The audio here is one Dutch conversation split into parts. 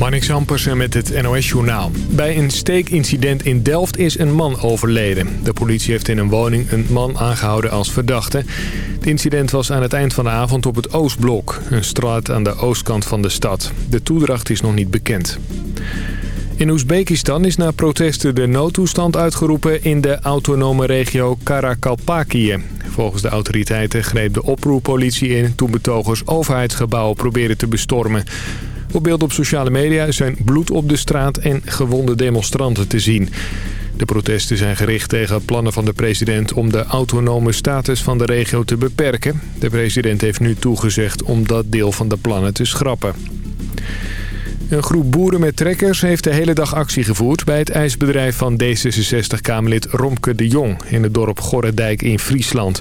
Marnix Ampersen met het NOS-journaal. Bij een steekincident in Delft is een man overleden. De politie heeft in een woning een man aangehouden als verdachte. Het incident was aan het eind van de avond op het Oostblok. Een straat aan de oostkant van de stad. De toedracht is nog niet bekend. In Oezbekistan is na protesten de noodtoestand uitgeroepen in de autonome regio Karakalpakië. Volgens de autoriteiten greep de oproerpolitie in toen betogers overheidsgebouwen probeerden te bestormen. Op beeld op sociale media zijn bloed op de straat en gewonde demonstranten te zien. De protesten zijn gericht tegen plannen van de president om de autonome status van de regio te beperken. De president heeft nu toegezegd om dat deel van de plannen te schrappen. Een groep boeren met trekkers heeft de hele dag actie gevoerd... bij het ijsbedrijf van D66-Kamerlid Romke de Jong... in het dorp Gorredijk in Friesland.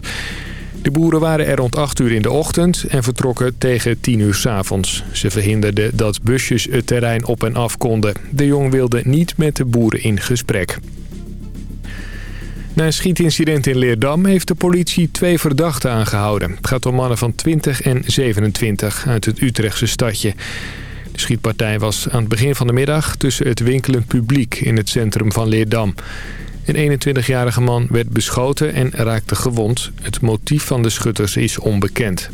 De boeren waren er rond 8 uur in de ochtend en vertrokken tegen 10 uur s avonds. Ze verhinderden dat busjes het terrein op en af konden. De Jong wilde niet met de boeren in gesprek. Na een schietincident in Leerdam heeft de politie twee verdachten aangehouden. Het gaat om mannen van 20 en 27 uit het Utrechtse stadje. De schietpartij was aan het begin van de middag tussen het winkelend publiek in het centrum van Leerdam. Een 21-jarige man werd beschoten en raakte gewond. Het motief van de schutters is onbekend.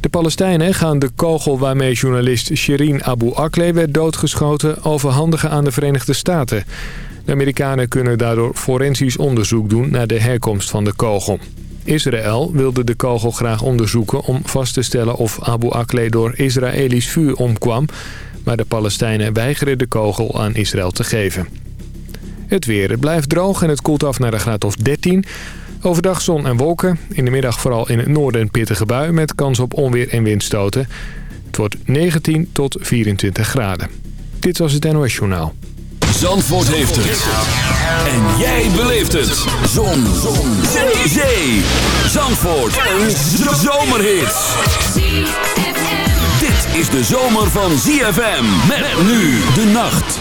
De Palestijnen gaan de kogel waarmee journalist Shirin Abu Akleh werd doodgeschoten overhandigen aan de Verenigde Staten. De Amerikanen kunnen daardoor forensisch onderzoek doen naar de herkomst van de kogel. Israël wilde de kogel graag onderzoeken om vast te stellen of Abu Akleh door Israëlisch vuur omkwam. Maar de Palestijnen weigeren de kogel aan Israël te geven. Het weer. Het blijft droog en het koelt af naar de graad of 13. Overdag zon en wolken. In de middag vooral in het noorden een pittige bui met kans op onweer en windstoten. Het wordt 19 tot 24 graden. Dit was het NOS Journaal. Zandvoort heeft het. En jij beleeft het. Zon. zon. Zee. Zee. Zandvoort. Een zomerhit. Dit is de zomer van ZFM. Met nu de nacht.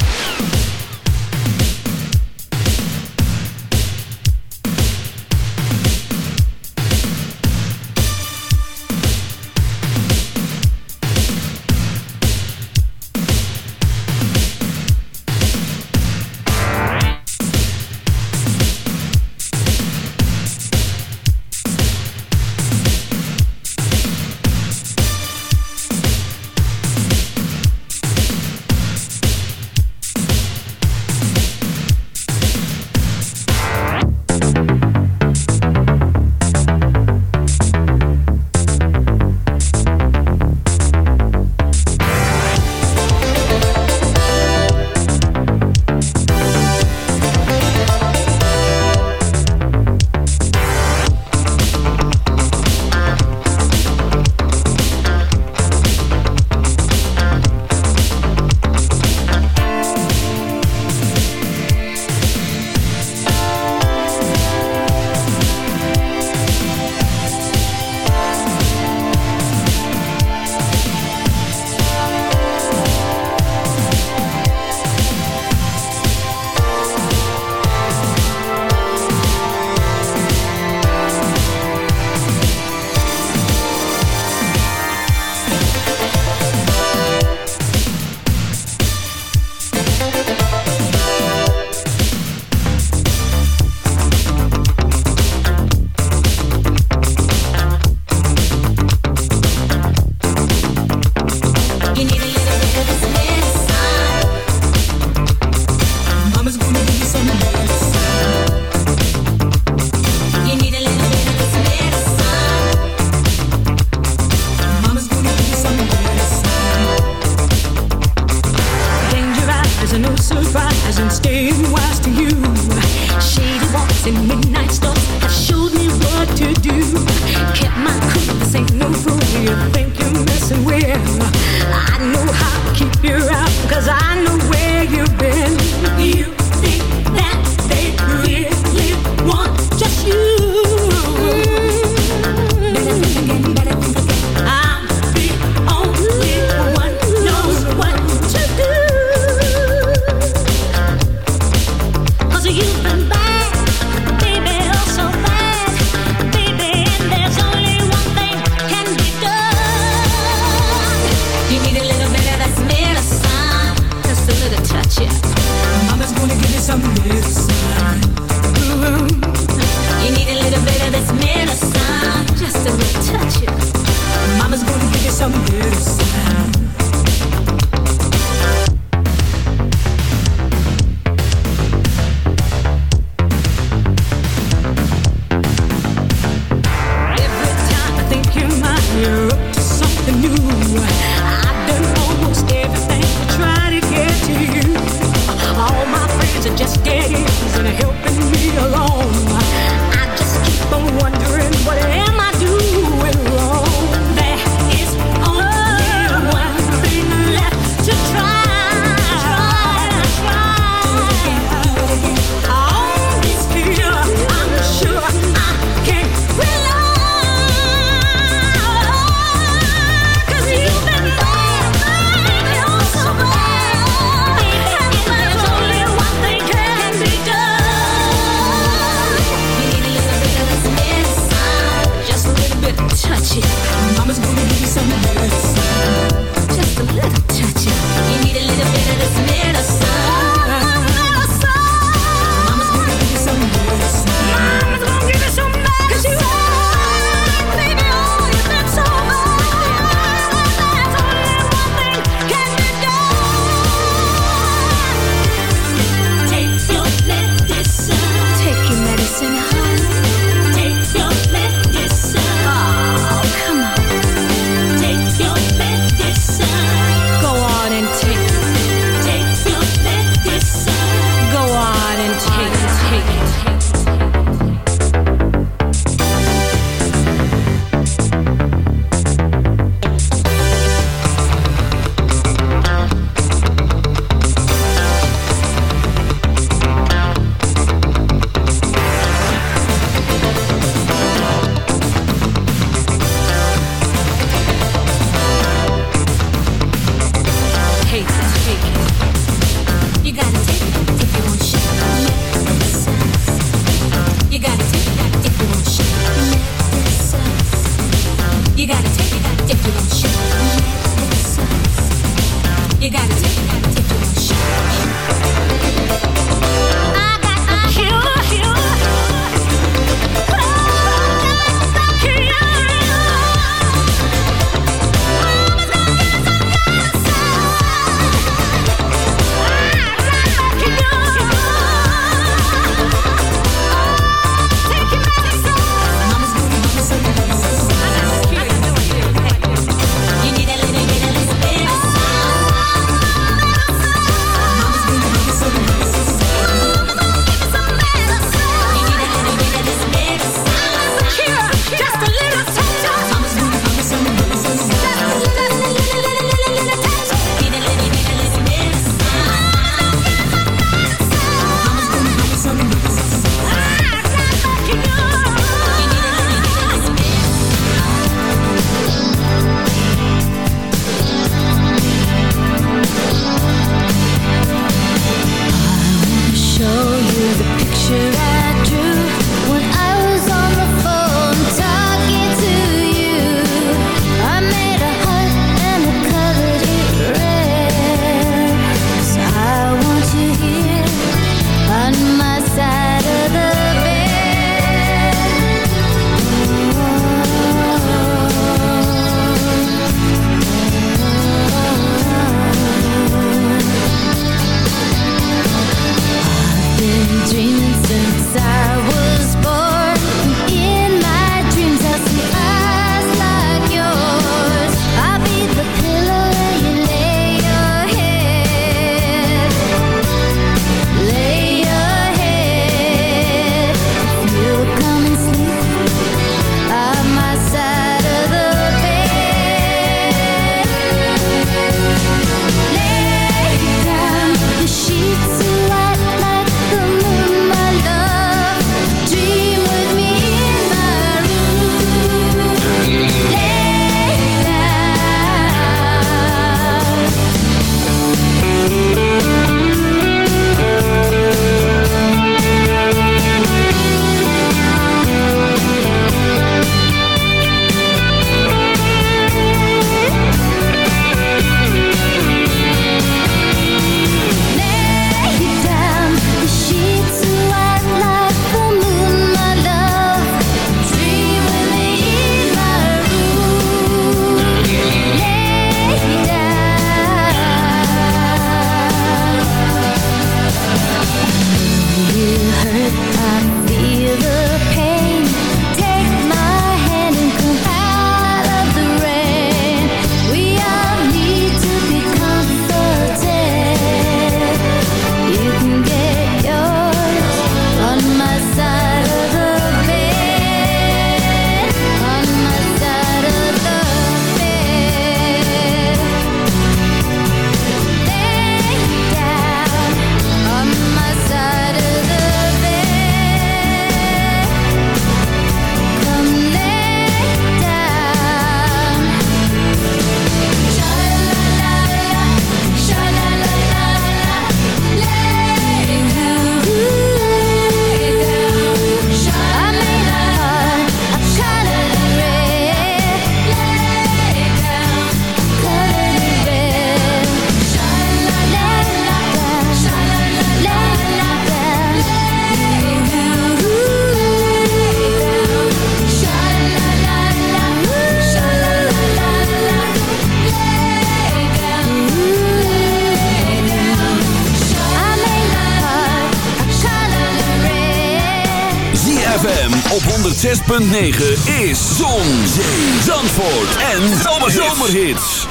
106.9 is Zon, Zee, Zandvoort en Zomerhits.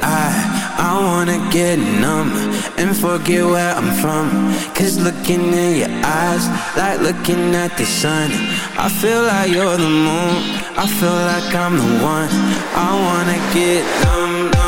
I, I wanna get numb and forget where I'm from Cause looking in your eyes, like looking at the sun I feel like you're the moon, I feel like I'm the one I wanna get numb, numb,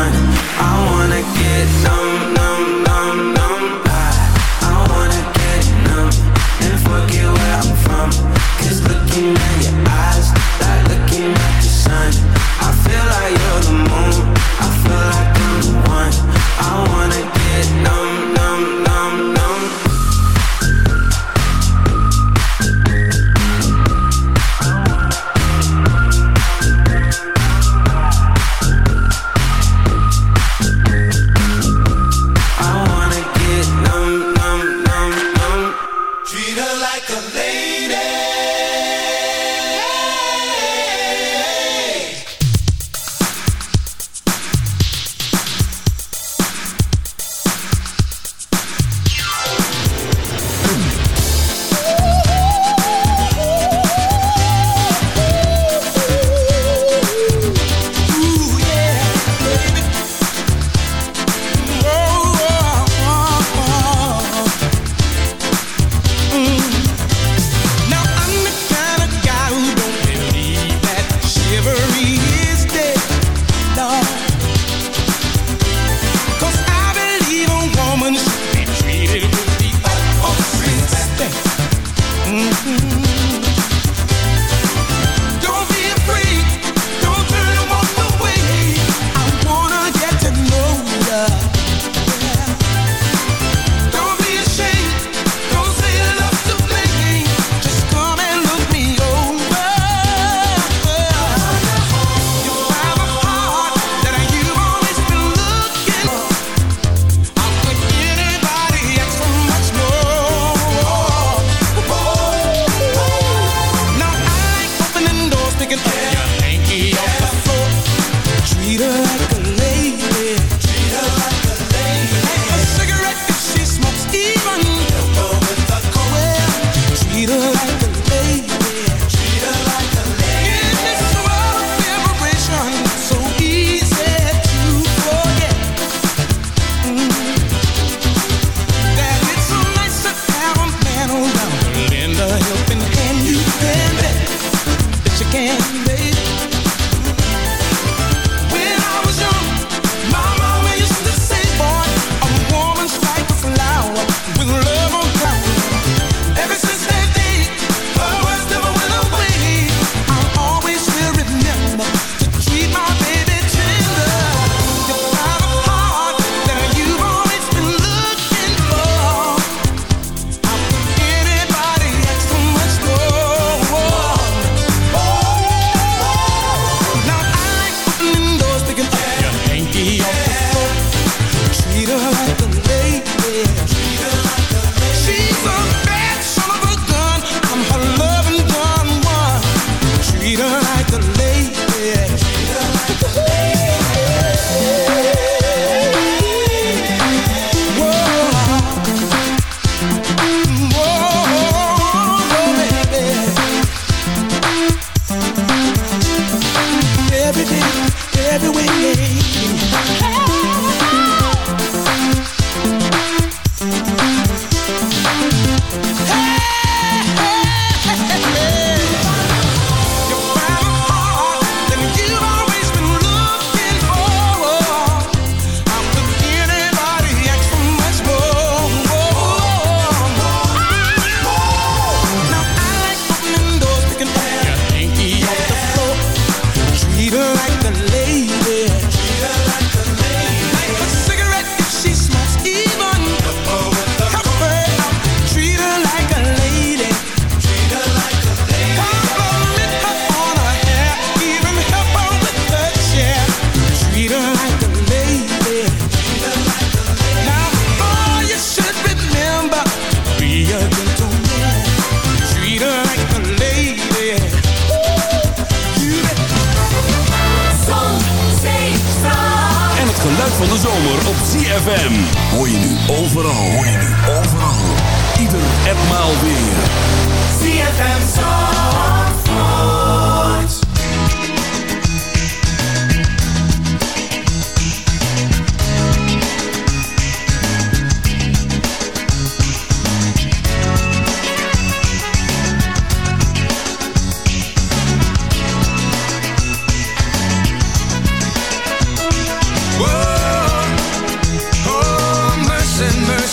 late.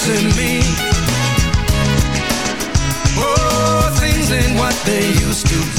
losing me. Oh, things ain't what they used to be.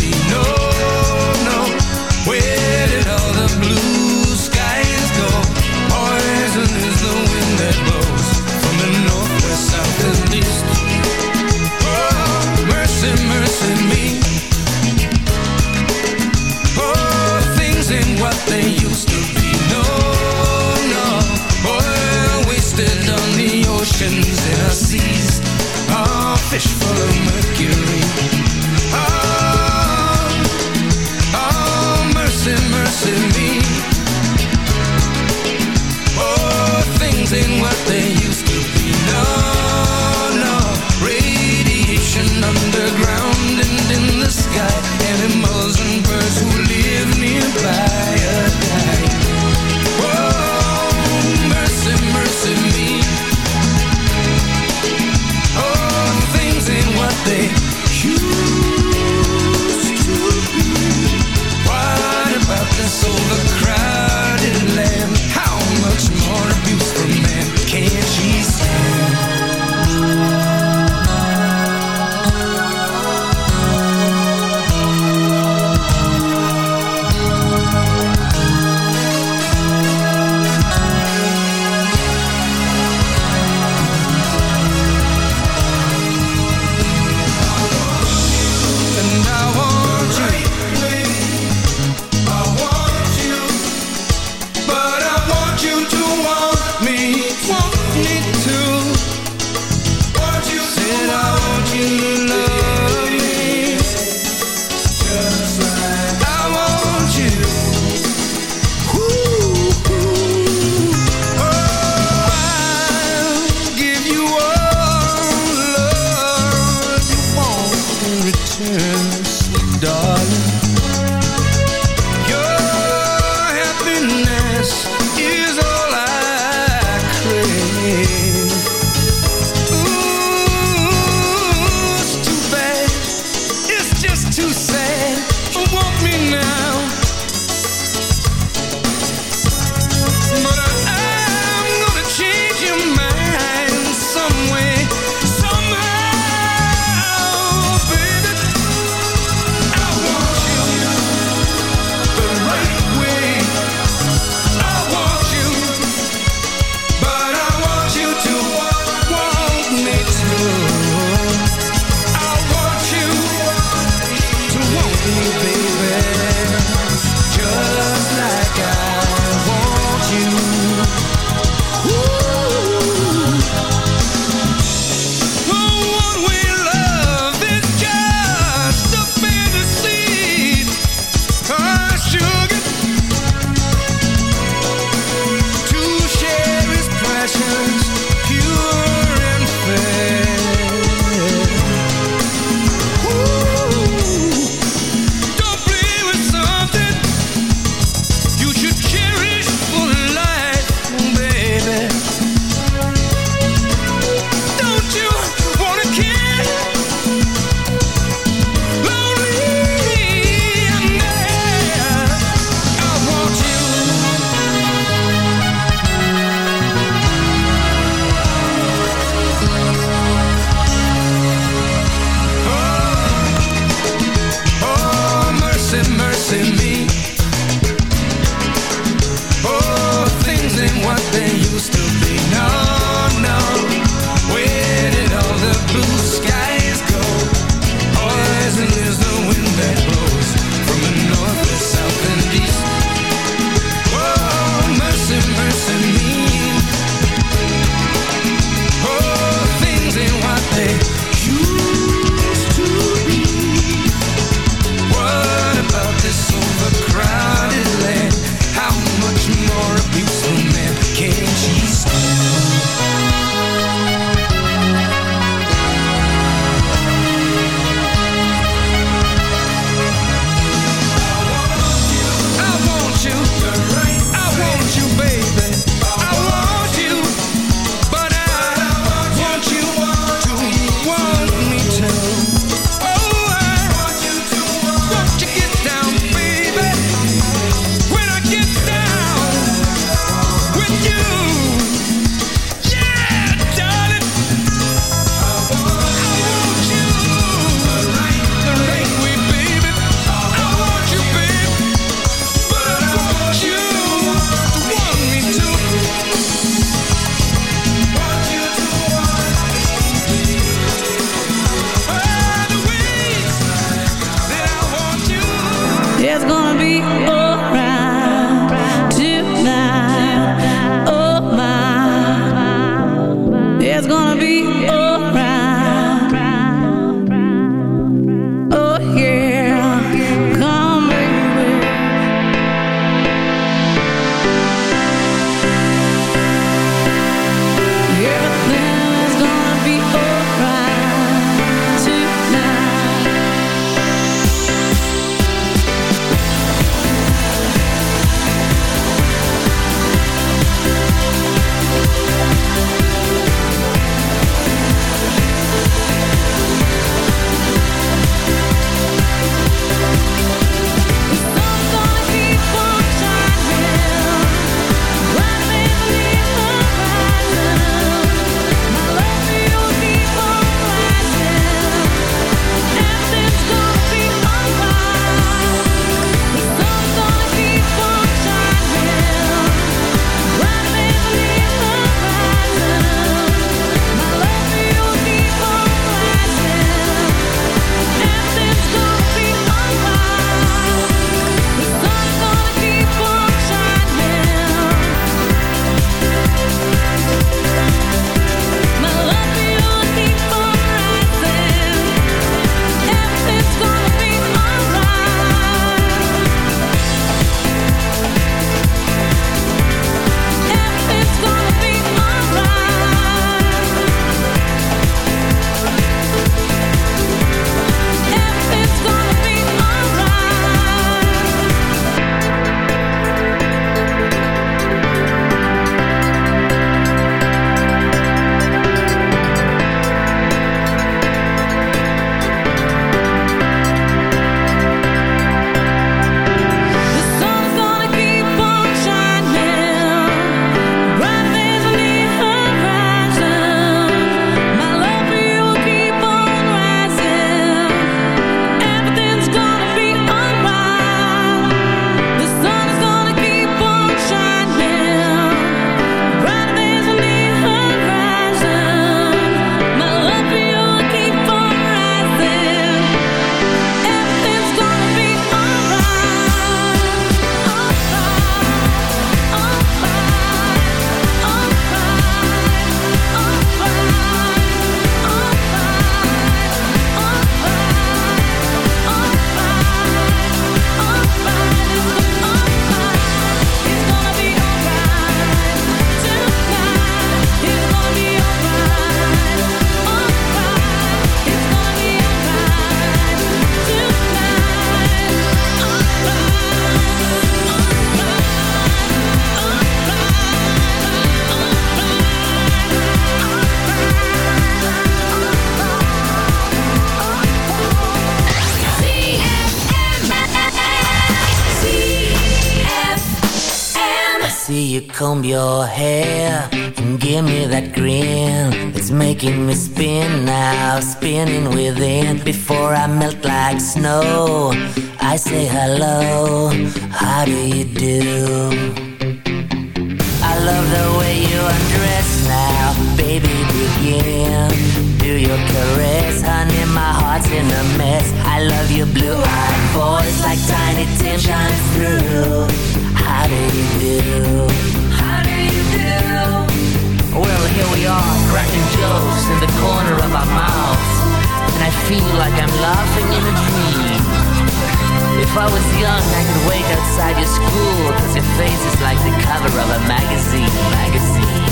I could wait outside your school Cause your face is like the cover of a magazine, magazine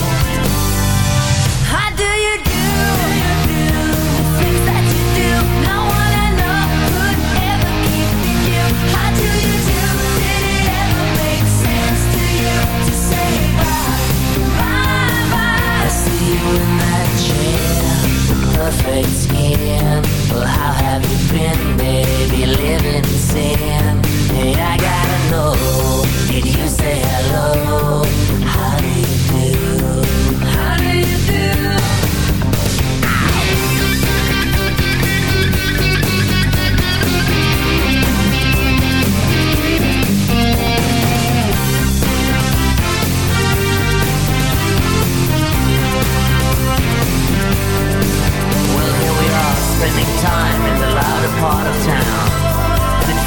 How do you do? The things that you do No one I know could ever How do you do? To you To say bye, bye, bye see you in that chair Perfect skin Well, how have you been, baby? Living in sin I gotta know, did you say hello? How do you do? Spending time in the louder part of town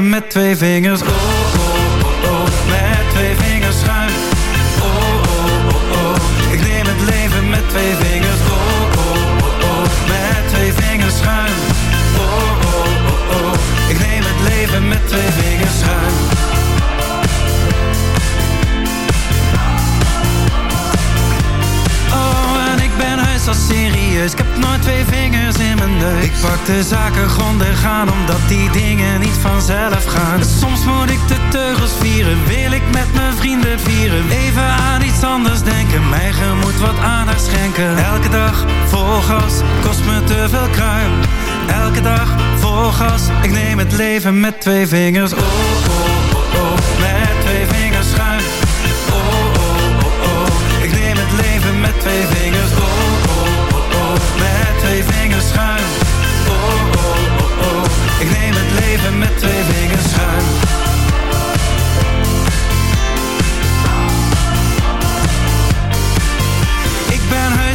Met twee vingers. Me te veel kruim. Elke dag vol gas, ik neem het leven met twee vingers. Oh, oh,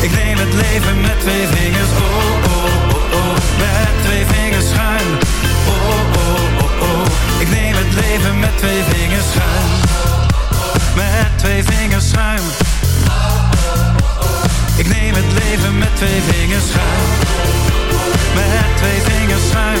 Ik neem het leven met twee vingers. Oh, oh, oh, oh, met twee vingers schuin. Oh, oh, oh, oh, ik neem het leven met twee vingers schuin. Met twee vingers schuin. Ik neem het leven met twee vingers schuin. Met twee vingers schuin.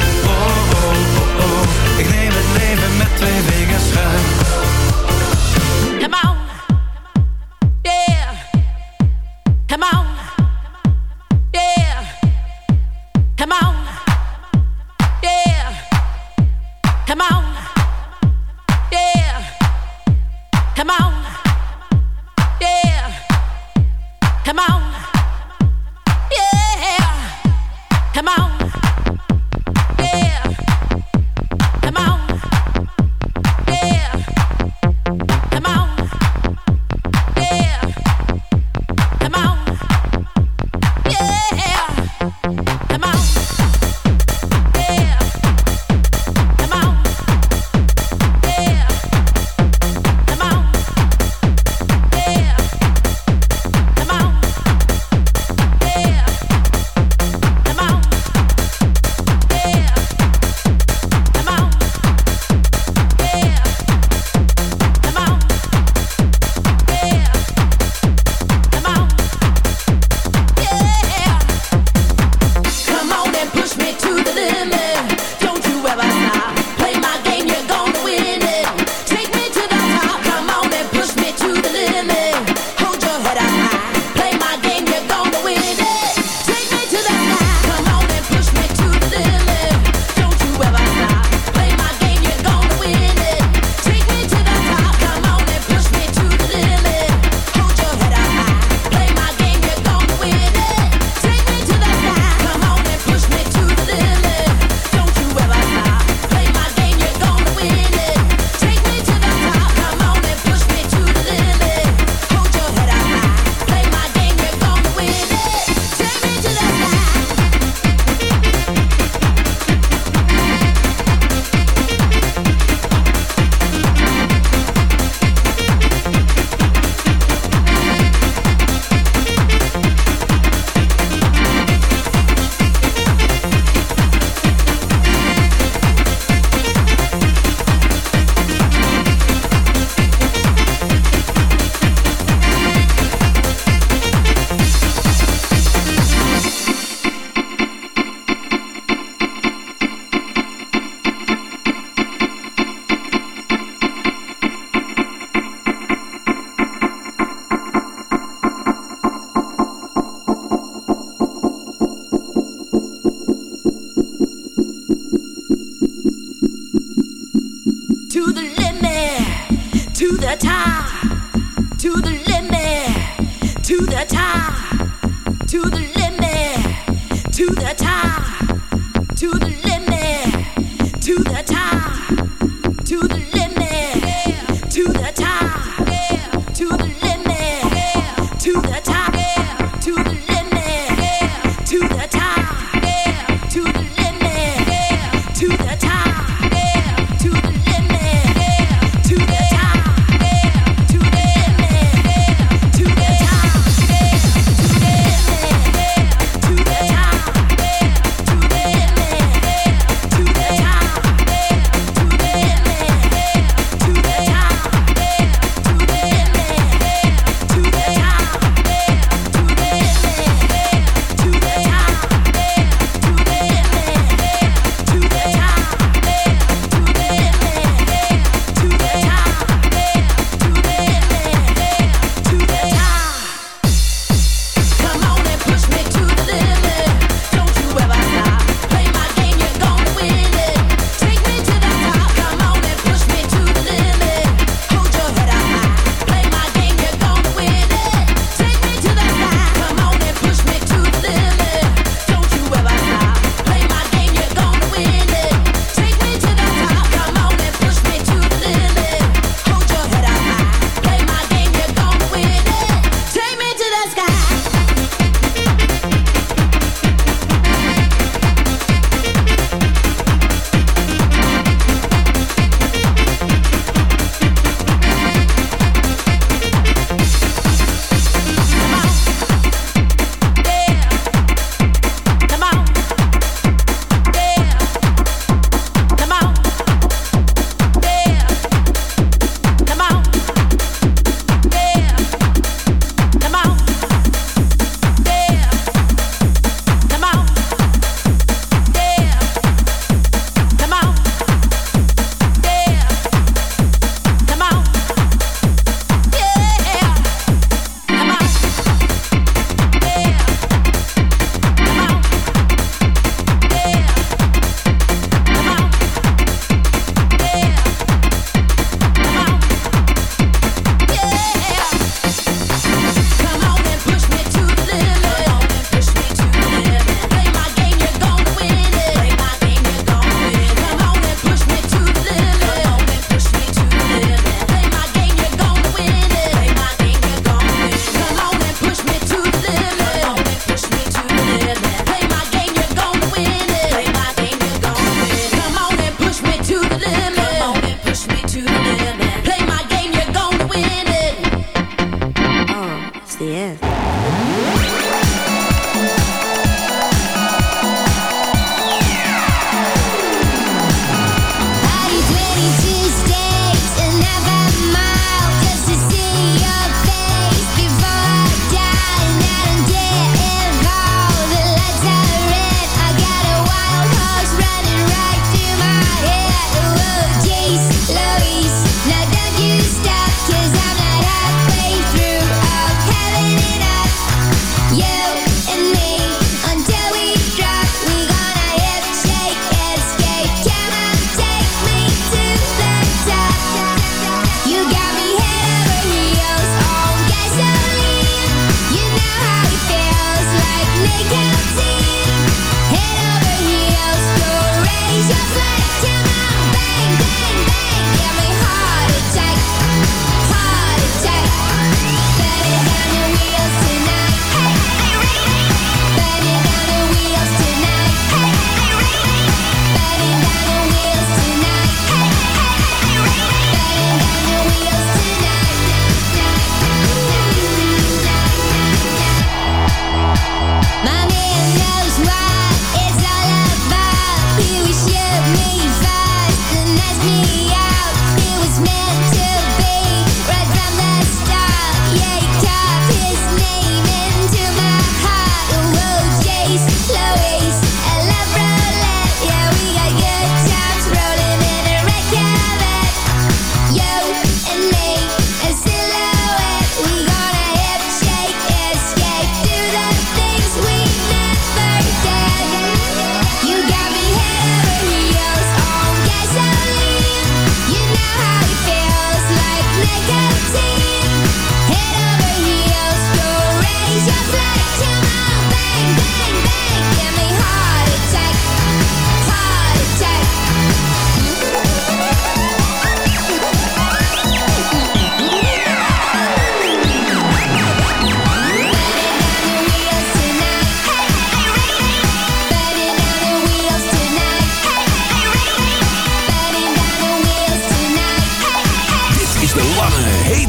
do that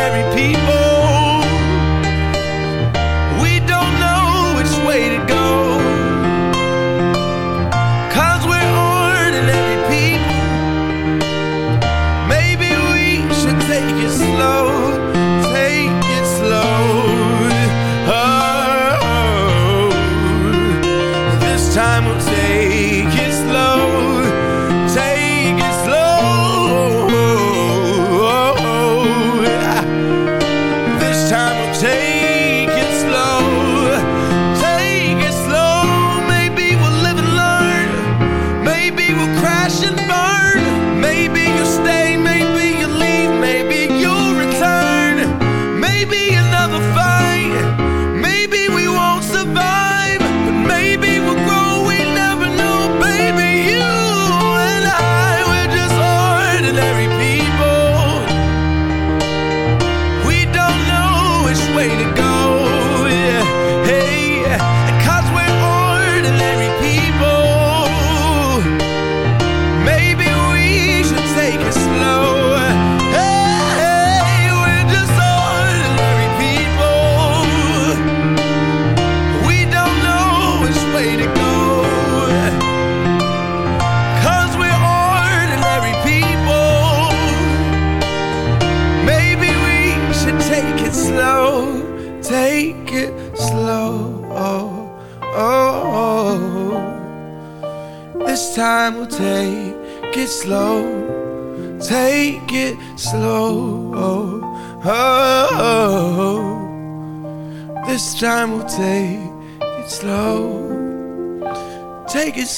ordinary people.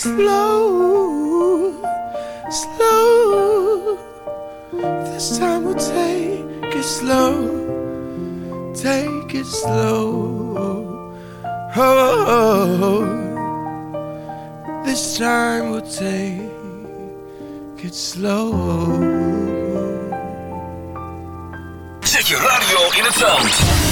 Slow. Slow. This time we'll take it slow. Take it slow. Oh, this time we'll take it slow. Zet je radio in het zand.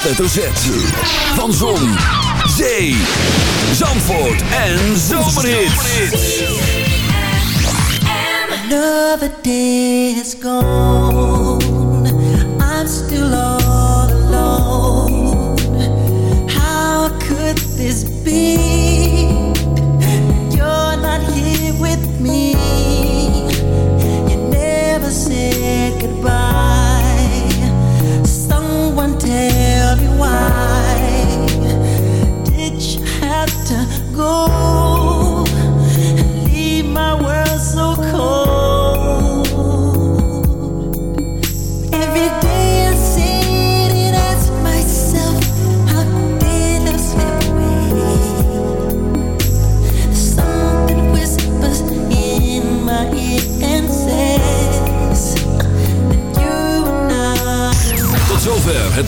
Hoofdletter Z. Van Zon, Zee, Zandvoort en Zomerhits. Another day is gone.